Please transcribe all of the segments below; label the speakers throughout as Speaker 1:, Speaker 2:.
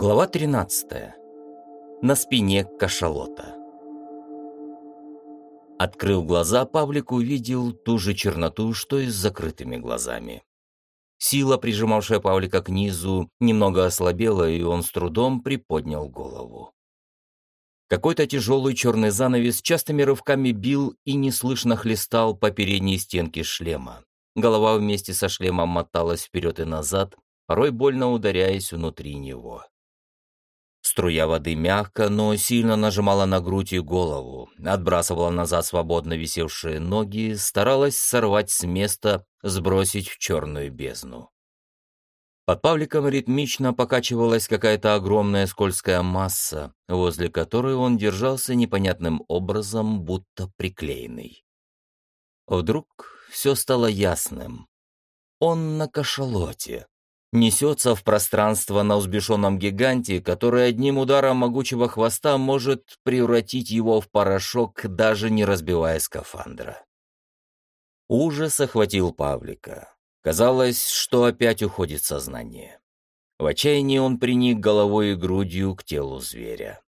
Speaker 1: Глава 13. На спине кашалота. Открыл глаза, Павлик увидел ту же черноту, что и с закрытыми глазами. Сила, прижимавшая Павлика к низу, немного ослабела, и он с трудом приподнял голову. Какой-то тяжелый черный занавес частыми рывками бил и неслышно хлестал по передней стенке шлема. Голова вместе со шлемом моталась вперед и назад, порой больно ударяясь внутри него. Струя воды мягко, но сильно нажимала на грудь и голову, отбрасывала назад свободно висевшие ноги, старалась сорвать с места, сбросить в черную бездну. Под Павликом ритмично покачивалась какая-то огромная скользкая масса, возле которой он держался непонятным образом, будто приклеенный. Вдруг все стало ясным. Он на кашалоте. Несется в пространство на взбешенном гиганте, который одним ударом могучего хвоста может превратить его в порошок, даже не разбивая скафандра. Ужас охватил Павлика. Казалось, что опять уходит сознание. В отчаянии он приник головой и грудью к телу зверя.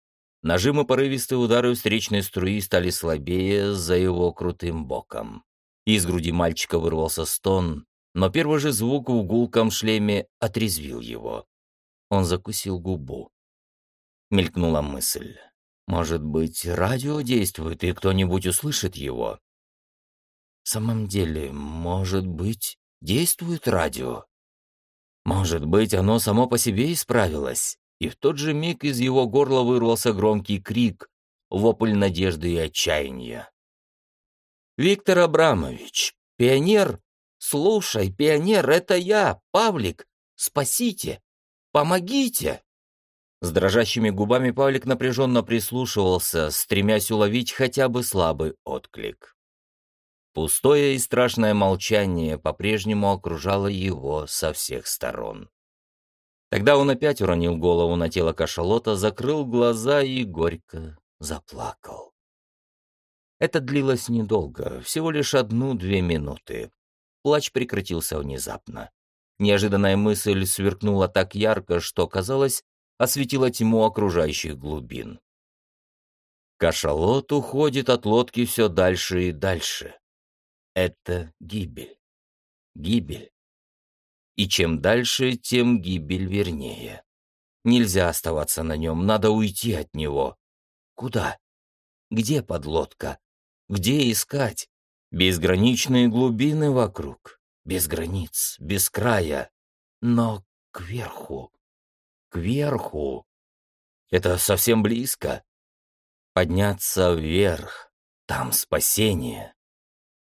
Speaker 1: Нажимы порывистые удары встречной струи стали слабее за его крутым боком. Из груди мальчика вырвался стон, но первый же звук в гулком шлеме отрезвил его. Он закусил губу. Мелькнула мысль. Может быть, радио действует, и кто-нибудь услышит его? В самом деле, может быть, действует радио? Может быть, оно само по себе исправилось, и в тот же миг из его горла вырвался громкий крик, вопль надежды и отчаяния. «Виктор Абрамович, пионер «Слушай, пионер, это я, Павлик! Спасите! Помогите!» С дрожащими губами Павлик напряженно прислушивался, стремясь уловить хотя бы слабый отклик. Пустое и страшное молчание по-прежнему окружало его со всех сторон. Тогда он опять уронил голову на тело кашалота, закрыл глаза и горько заплакал. Это длилось недолго, всего лишь одну-две минуты. Плач прекратился внезапно. Неожиданная мысль сверкнула так ярко, что, казалось, осветила тьму окружающих глубин. Кашалот уходит от лодки все дальше и дальше. Это гибель. Гибель. И чем дальше, тем гибель вернее. Нельзя оставаться на нем, надо уйти от него. Куда? Где подлодка? Где искать? Безграничные глубины вокруг, без границ, без края, но кверху, кверху. Это совсем близко. Подняться вверх, там спасение.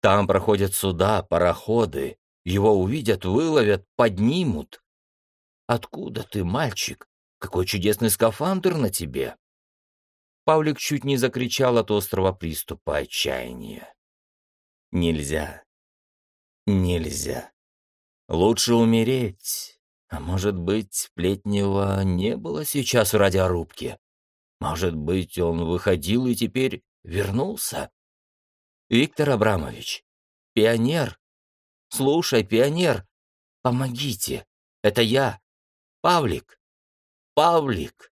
Speaker 1: Там проходят суда, пароходы, его увидят, выловят, поднимут. Откуда ты, мальчик? Какой чудесный скафандр на тебе? Павлик чуть не закричал от острого приступа отчаяния. Нельзя. Нельзя. Лучше умереть. А может быть, Плетнева не было сейчас в радиорубке? Может быть, он выходил и теперь вернулся? Виктор Абрамович, пионер. Слушай, пионер, помогите. Это я. Павлик. Павлик.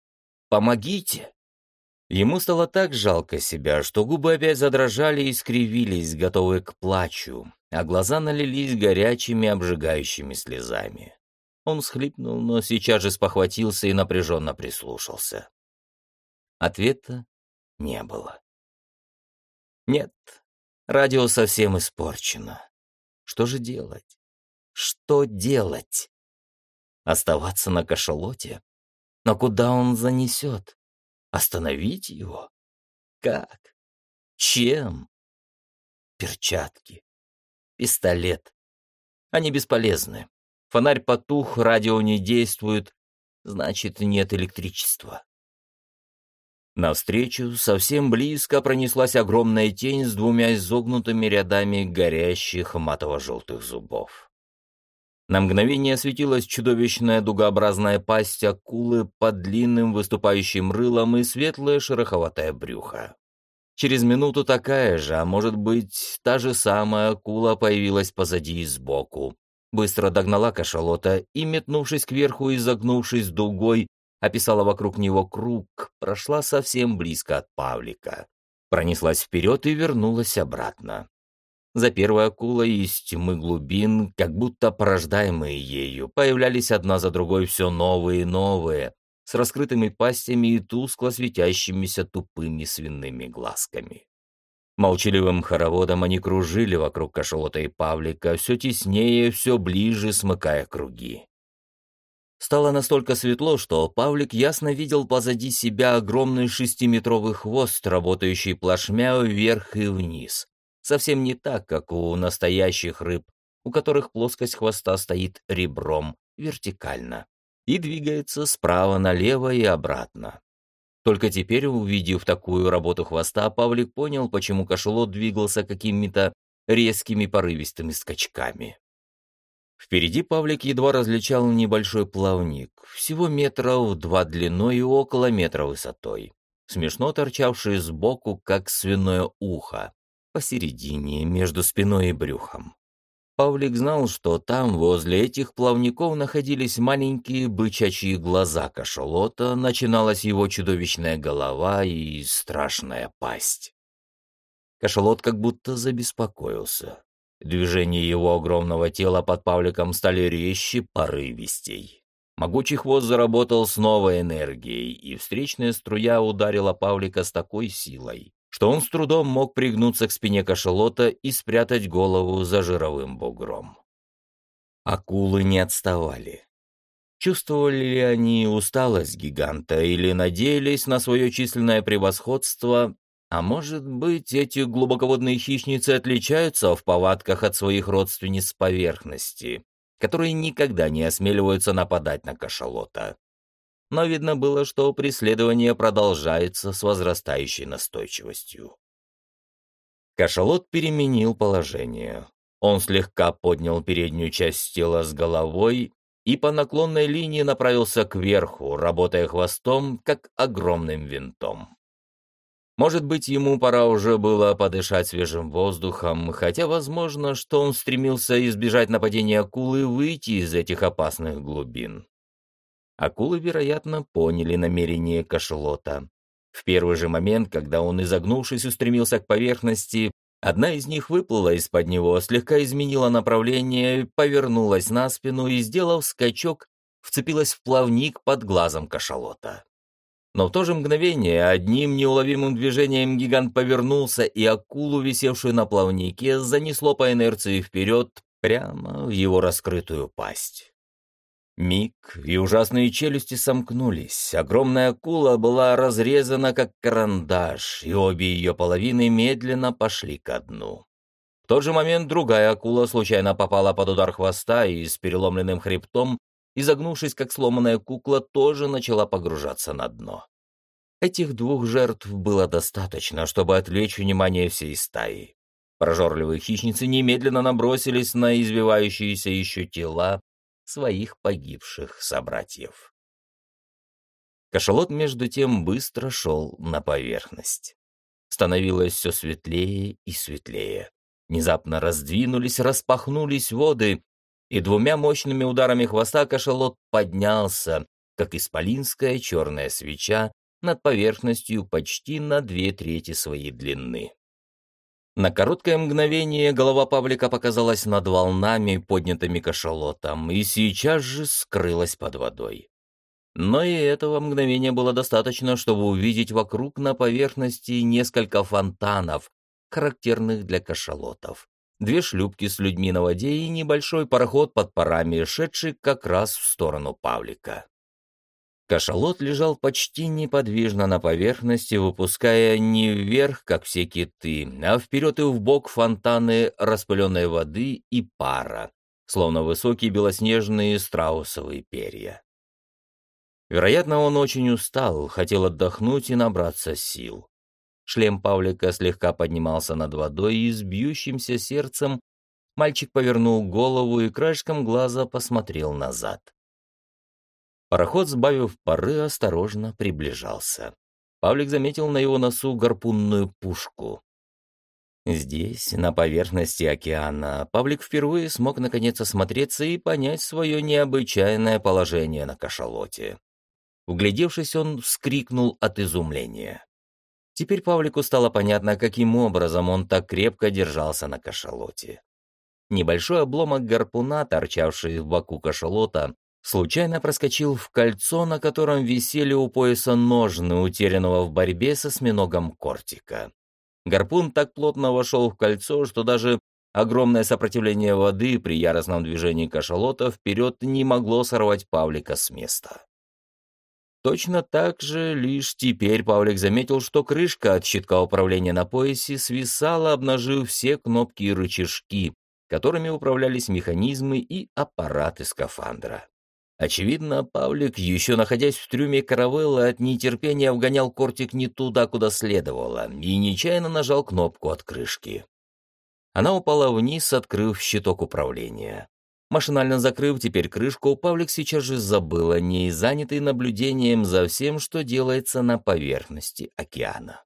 Speaker 1: Помогите. Ему стало так жалко себя, что губы опять задрожали и скривились, готовые к плачу, а глаза налились горячими, обжигающими слезами. Он схлипнул, но сейчас же спохватился и напряженно прислушался. Ответа не было. Нет, радио совсем испорчено. Что же делать? Что делать? Оставаться на кашалоте? Но куда он занесет? Остановить его? Как? Чем? Перчатки. Пистолет. Они бесполезны. Фонарь потух, радио не действует, значит, нет электричества. Навстречу совсем близко пронеслась огромная тень с двумя изогнутыми рядами горящих матово-желтых зубов. На мгновение осветилась чудовищная дугообразная пасть акулы под длинным выступающим рылом и светлое шероховатое брюхо. Через минуту такая же, а может быть, та же самая акула появилась позади и сбоку. Быстро догнала кашалота и, метнувшись кверху и загнувшись дугой, описала вокруг него круг, прошла совсем близко от Павлика. Пронеслась вперед и вернулась обратно. За первой акулой из тьмы глубин, как будто порождаемые ею, появлялись одна за другой все новые и новые, с раскрытыми пастями и тускло светящимися тупыми свиными глазками. Молчаливым хороводом они кружили вокруг кашалота и Павлика, все теснее, все ближе, смыкая круги. Стало настолько светло, что Павлик ясно видел позади себя огромный шестиметровый хвост, работающий плашмя вверх и вниз. Совсем не так, как у настоящих рыб, у которых плоскость хвоста стоит ребром, вертикально, и двигается справа налево и обратно. Только теперь, увидев такую работу хвоста, Павлик понял, почему кошелот двигался какими-то резкими порывистыми скачками. Впереди Павлик едва различал небольшой плавник, всего метров два длиной и около метра высотой, смешно торчавший сбоку, как свиное ухо, посередине, между спиной и брюхом. Павлик знал, что там, возле этих плавников, находились маленькие бычачьи глаза кашалота, начиналась его чудовищная голова и страшная пасть. Кашалот как будто забеспокоился. Движения его огромного тела под Павликом стали резче, порывистей. Могучий хвост заработал с новой энергией, и встречная струя ударила Павлика с такой силой, что он с трудом мог пригнуться к спине кашалота и спрятать голову за жировым бугром. Акулы не отставали. Чувствовали ли они усталость гиганта или надеялись на свое численное превосходство, а может быть, эти глубоководные хищницы отличаются в повадках от своих родственниц поверхности, которые никогда не осмеливаются нападать на кашалота но видно было, что преследование продолжается с возрастающей настойчивостью. Кашалот переменил положение. Он слегка поднял переднюю часть тела с головой и по наклонной линии направился кверху, работая хвостом, как огромным винтом. Может быть, ему пора уже было подышать свежим воздухом, хотя возможно, что он стремился избежать нападения акулы и выйти из этих опасных глубин. Акулы, вероятно, поняли намерение кашелота. В первый же момент, когда он, изогнувшись, устремился к поверхности, одна из них выплыла из-под него, слегка изменила направление, повернулась на спину и, сделав скачок, вцепилась в плавник под глазом кашалота. Но в то же мгновение одним неуловимым движением гигант повернулся, и акулу, висевшую на плавнике, занесло по инерции вперед прямо в его раскрытую пасть. Миг, и ужасные челюсти сомкнулись. Огромная акула была разрезана, как карандаш, и обе ее половины медленно пошли ко дну. В тот же момент другая акула случайно попала под удар хвоста и с переломленным хребтом, изогнувшись, как сломанная кукла, тоже начала погружаться на дно. Этих двух жертв было достаточно, чтобы отвлечь внимание всей стаи. Прожорливые хищницы немедленно набросились на извивающиеся еще тела, своих погибших собратьев. Кашалот, между тем, быстро шел на поверхность. Становилось все светлее и светлее. Внезапно раздвинулись, распахнулись воды, и двумя мощными ударами хвоста кашалот поднялся, как исполинская черная свеча, над поверхностью почти на две трети своей длины. На короткое мгновение голова Павлика показалась над волнами, поднятыми кашалотом, и сейчас же скрылась под водой. Но и этого мгновения было достаточно, чтобы увидеть вокруг на поверхности несколько фонтанов, характерных для кашалотов. Две шлюпки с людьми на воде и небольшой пароход под парами, шедший как раз в сторону Павлика. Кашалот лежал почти неподвижно на поверхности, выпуская не вверх, как все киты, а вперед и вбок фонтаны распыленной воды и пара, словно высокие белоснежные страусовые перья. Вероятно, он очень устал, хотел отдохнуть и набраться сил. Шлем Павлика слегка поднимался над водой, и с бьющимся сердцем мальчик повернул голову и краешком глаза посмотрел назад. Пароход, сбавив пары, осторожно приближался. Павлик заметил на его носу гарпунную пушку. Здесь, на поверхности океана, Павлик впервые смог наконец осмотреться и понять свое необычайное положение на кашалоте. Углядевшись, он вскрикнул от изумления. Теперь Павлику стало понятно, каким образом он так крепко держался на кашалоте. Небольшой обломок гарпуна, торчавший в боку кашалота, случайно проскочил в кольцо, на котором висели у пояса ножны, утерянного в борьбе со осьминогом кортика. Гарпун так плотно вошел в кольцо, что даже огромное сопротивление воды при яростном движении кашалота вперед не могло сорвать Павлика с места. Точно так же, лишь теперь Павлик заметил, что крышка от щитка управления на поясе свисала, обнажив все кнопки и рычажки, которыми управлялись механизмы и аппараты скафандра. Очевидно, Павлик, еще находясь в трюме каравеллы, от нетерпения вгонял кортик не туда, куда следовало, и нечаянно нажал кнопку от крышки. Она упала вниз, открыв щиток управления. Машинально закрыв теперь крышку, Павлик сейчас же забыл о ней, занятый наблюдением за всем, что делается на поверхности океана.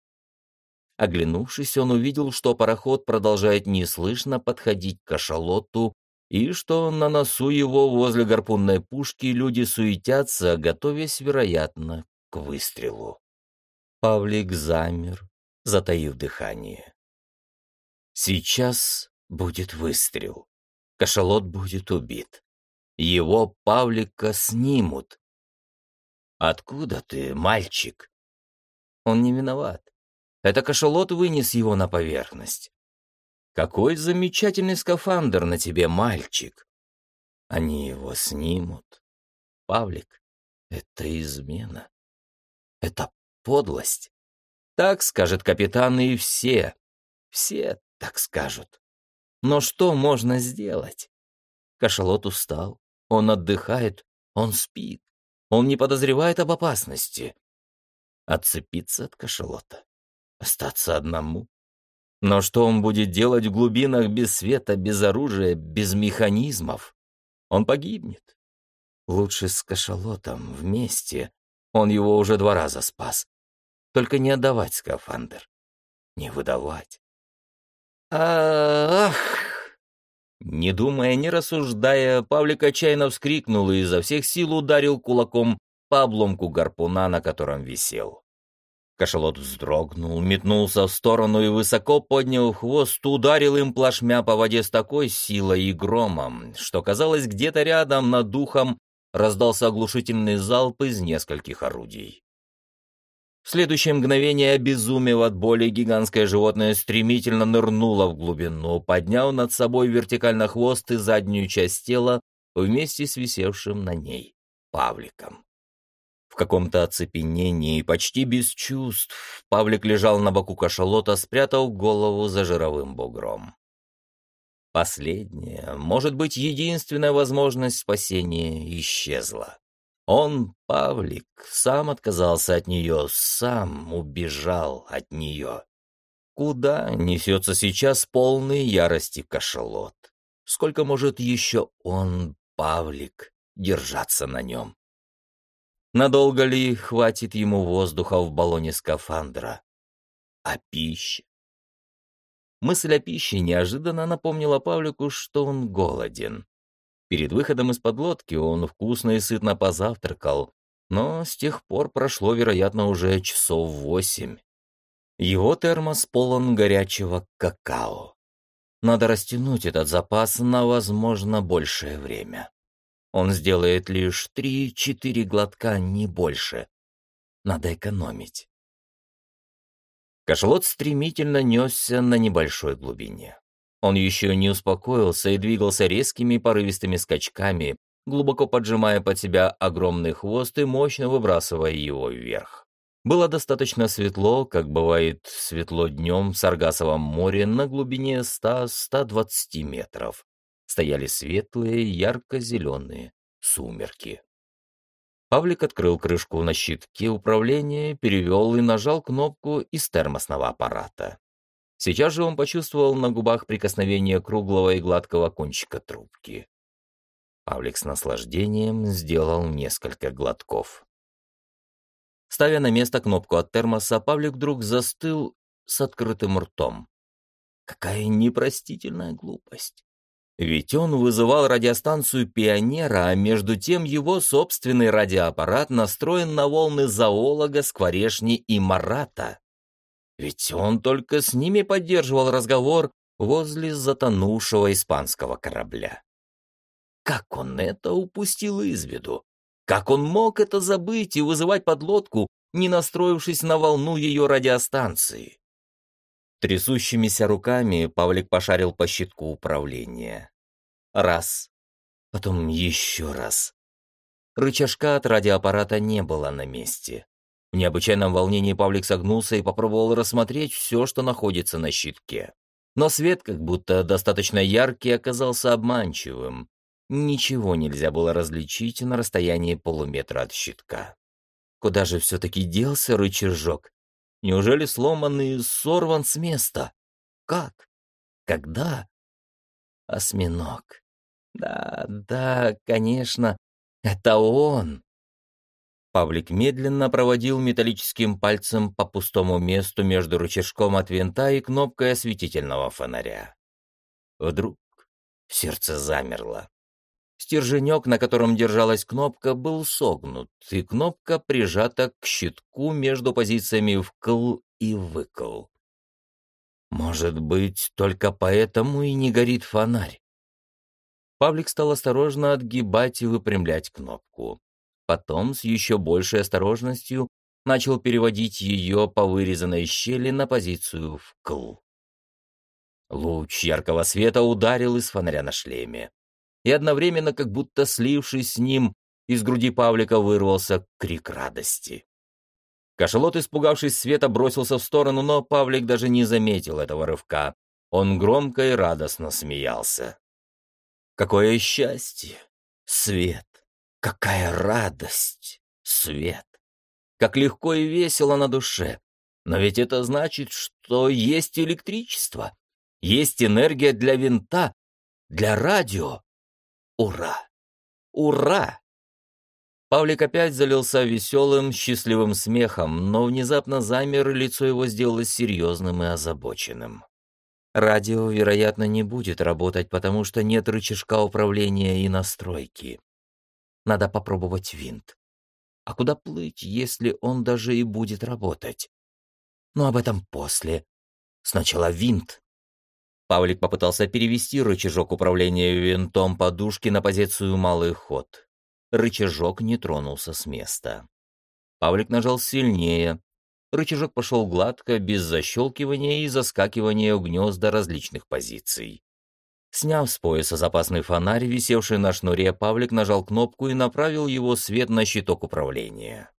Speaker 1: Оглянувшись, он увидел, что пароход продолжает неслышно подходить к кашалоту, и что на носу его возле гарпунной пушки люди суетятся, готовясь, вероятно, к выстрелу. Павлик замер, затаив дыхание. Сейчас будет выстрел. Кашалот будет убит. Его, Павлика, снимут. «Откуда ты, мальчик?» Он не виноват. Это кашалот вынес его на поверхность. «Какой замечательный скафандр на тебе, мальчик!» Они его снимут. Павлик, это измена. Это подлость. Так скажет капитан и все. Все так скажут. Но что можно сделать? Кашалот устал, он отдыхает, он спит, он не подозревает об опасности. Отцепиться от кашалота, остаться одному. Но что он будет делать в глубинах без света, без оружия, без механизмов? Он погибнет. Лучше с кашалотом вместе. Он его уже два раза спас. Только не отдавать скафандр. Не выдавать. Ах! Не думая, не рассуждая, Павлик отчаянно вскрикнул и изо всех сил ударил кулаком по обломку гарпуна, на котором висел. Кашалот вздрогнул, метнулся в сторону и, высоко поднял хвост, ударил им плашмя по воде с такой силой и громом, что, казалось, где-то рядом над духом раздался оглушительный залп из нескольких орудий. В следующее мгновение, обезумев от боли, гигантское животное стремительно нырнуло в глубину, подняв над собой вертикально хвост и заднюю часть тела вместе с висевшим на ней Павликом. Каком-то оцепенении, почти без чувств, Павлик лежал на боку кашалота, спрятав голову за жировым бугром. Последняя, может быть, единственная возможность спасения исчезла. Он, Павлик, сам отказался от нее, сам убежал от нее. Куда несется сейчас полный ярости кашалот? Сколько может еще он, Павлик, держаться на нем? Надолго ли хватит ему воздуха в баллоне скафандра? А пища? Мысль о пище неожиданно напомнила Павлику, что он голоден. Перед выходом из подлодки он вкусно и сытно позавтракал, но с тех пор прошло, вероятно, уже часов восемь. Его термос полон горячего какао. Надо растянуть этот запас на, возможно, большее время. Он сделает лишь три-четыре глотка, не больше. Надо экономить. Кашалот стремительно несся на небольшой глубине. Он еще не успокоился и двигался резкими порывистыми скачками, глубоко поджимая под себя огромный хвост и мощно выбрасывая его вверх. Было достаточно светло, как бывает светло днем в Саргасовом море на глубине 100-120 метров. Стояли светлые, ярко-зеленые сумерки. Павлик открыл крышку на щитке управления, перевел и нажал кнопку из термосного аппарата. Сейчас же он почувствовал на губах прикосновение круглого и гладкого кончика трубки. Павлик с наслаждением сделал несколько глотков. Ставя на место кнопку от термоса, Павлик вдруг застыл с открытым ртом. Какая непростительная глупость. Ведь он вызывал радиостанцию «Пионера», а между тем его собственный радиоаппарат настроен на волны зоолога, скворешни и марата. Ведь он только с ними поддерживал разговор возле затонувшего испанского корабля. Как он это упустил из виду? Как он мог это забыть и вызывать подлодку, не настроившись на волну ее радиостанции? Трясущимися руками Павлик пошарил по щитку управления. Раз. Потом еще раз. Рычажка от радиоаппарата не было на месте. В необычайном волнении Павлик согнулся и попробовал рассмотреть все, что находится на щитке. Но свет, как будто достаточно яркий, оказался обманчивым. Ничего нельзя было различить на расстоянии полуметра от щитка. Куда же все-таки делся рычажок? Неужели сломан и сорван с места? Как? Когда? Осьминог. Да, да, конечно, это он. Павлик медленно проводил металлическим пальцем по пустому месту между рычажком от винта и кнопкой осветительного фонаря. Вдруг сердце замерло. Стерженек, на котором держалась кнопка, был согнут, и кнопка прижата к щитку между позициями вкл и выкл. Может быть, только поэтому и не горит фонарь. Павлик стал осторожно отгибать и выпрямлять кнопку. Потом, с еще большей осторожностью, начал переводить ее по вырезанной щели на позицию вкл. Луч яркого света ударил из фонаря на шлеме и одновременно, как будто слившись с ним, из груди Павлика вырвался крик радости. Кашалот, испугавшись света, бросился в сторону, но Павлик даже не заметил этого рывка. Он громко и радостно смеялся. Какое счастье! Свет! Какая радость! Свет! Как легко и весело на душе! Но ведь это значит, что есть электричество, есть энергия для винта, для радио. Ура! Ура! Павлик опять залился веселым, счастливым смехом, но внезапно замер, и лицо его сделалось серьезным и озабоченным. Радио, вероятно, не будет работать, потому что нет рычажка управления и настройки. Надо попробовать винт. А куда плыть, если он даже и будет работать? Но об этом после. Сначала винт. Павлик попытался перевести рычажок управления винтом подушки на позицию «малый ход». Рычажок не тронулся с места. Павлик нажал сильнее. Рычажок пошел гладко, без защелкивания и заскакивания у гнезда различных позиций. Сняв с пояса запасный фонарь, висевший на шнуре, Павлик нажал кнопку и направил его свет на щиток управления.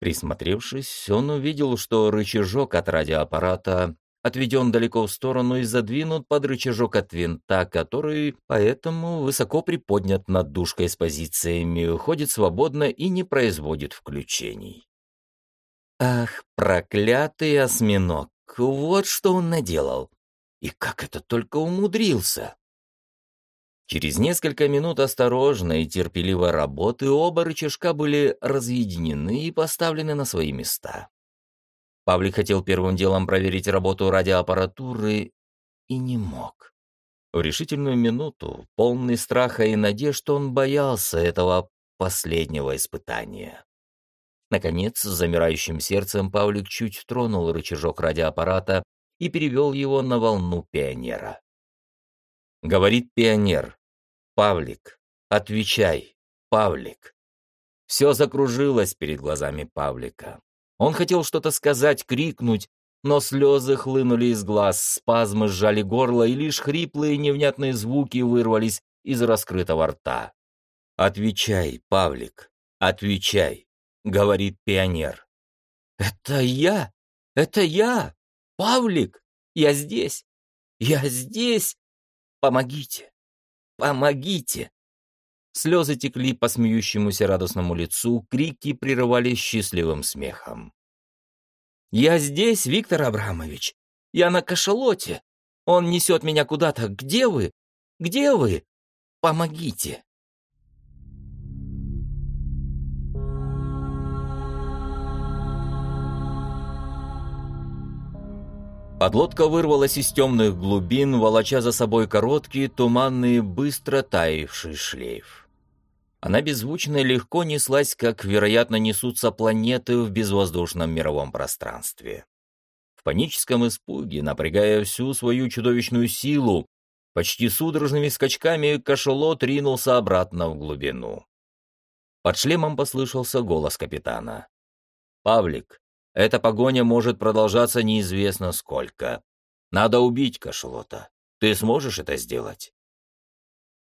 Speaker 1: Присмотревшись, он увидел, что рычажок от радиоаппарата отведен далеко в сторону и задвинут под рычажок от винта, который поэтому высоко приподнят над дужкой с позициями, ходит свободно и не производит включений. Ах, проклятый осьминог, вот что он наделал. И как это только умудрился. Через несколько минут осторожной и терпеливой работы оба рычажка были разъединены и поставлены на свои места. Павлик хотел первым делом проверить работу радиоаппаратуры и не мог. В решительную минуту, полный страха и надежд, он боялся этого последнего испытания. Наконец, с замирающим сердцем Павлик чуть тронул рычажок радиоаппарата и перевел его на волну пионера. Говорит пионер. «Павлик, отвечай, Павлик». Все закружилось перед глазами Павлика. Он хотел что-то сказать, крикнуть, но слезы хлынули из глаз, спазмы сжали горло, и лишь хриплые невнятные звуки вырвались из раскрытого рта. «Отвечай, Павлик, отвечай», — говорит пионер. «Это я! Это я! Павлик! Я здесь! Я здесь! Помогите! Помогите!» Слезы текли по смеющемуся радостному лицу, крики прерывались счастливым смехом. «Я здесь, Виктор Абрамович! Я на кашалоте! Он несет меня куда-то! Где вы? Где вы? Помогите!» Подлодка вырвалась из темных глубин, волоча за собой короткий, туманный, быстро таявший шлейф. Она беззвучно и легко неслась, как, вероятно, несутся планеты в безвоздушном мировом пространстве. В паническом испуге, напрягая всю свою чудовищную силу, почти судорожными скачками кашалот ринулся обратно в глубину. Под шлемом послышался голос капитана. «Павлик, эта погоня может продолжаться неизвестно сколько. Надо убить кашалота. Ты сможешь это сделать?»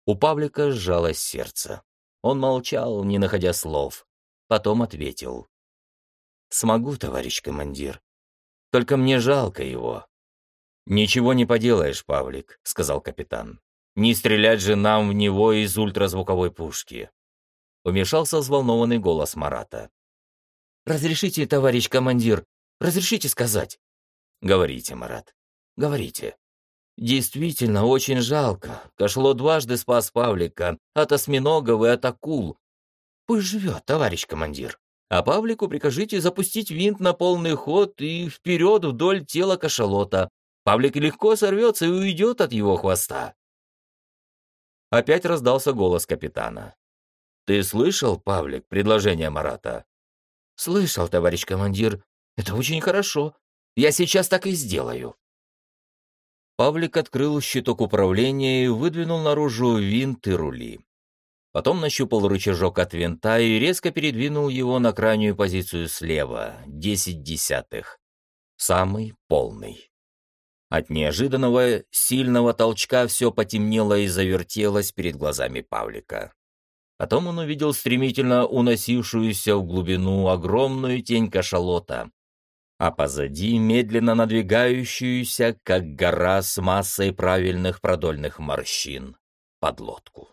Speaker 1: У Павлика сжалось сердце. Он молчал, не находя слов. Потом ответил. «Смогу, товарищ командир. Только мне жалко его». «Ничего не поделаешь, Павлик», — сказал капитан. «Не стрелять же нам в него из ультразвуковой пушки». Умешался взволнованный голос Марата. «Разрешите, товарищ командир, разрешите сказать?» «Говорите, Марат, говорите». Действительно, очень жалко. Кошло дважды спас Павлика от осьминогов и от акул. Пусть живет, товарищ командир. А Павлику прикажите запустить винт на полный ход и вперед вдоль тела кашалота. Павлик легко сорвется и уйдет от его хвоста. Опять раздался голос капитана. «Ты слышал, Павлик, предложение Марата?» «Слышал, товарищ командир. Это очень хорошо. Я сейчас так и сделаю». Павлик открыл щиток управления и выдвинул наружу винт и рули. Потом нащупал рычажок от винта и резко передвинул его на крайнюю позицию слева, десять десятых. Самый полный. От неожиданного, сильного толчка все потемнело и завертелось перед глазами Павлика. Потом он увидел стремительно уносившуюся в глубину огромную тень кашалота, а позади медленно надвигающуюся, как гора с массой правильных продольных морщин, подлодку.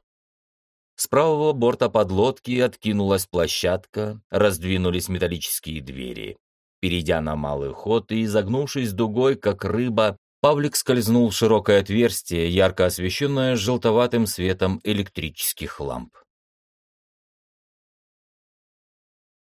Speaker 1: С правого борта подлодки откинулась площадка, раздвинулись металлические двери. Перейдя на малый ход и изогнувшись дугой, как рыба, Павлик скользнул в широкое отверстие, ярко освещенное желтоватым светом электрических ламп.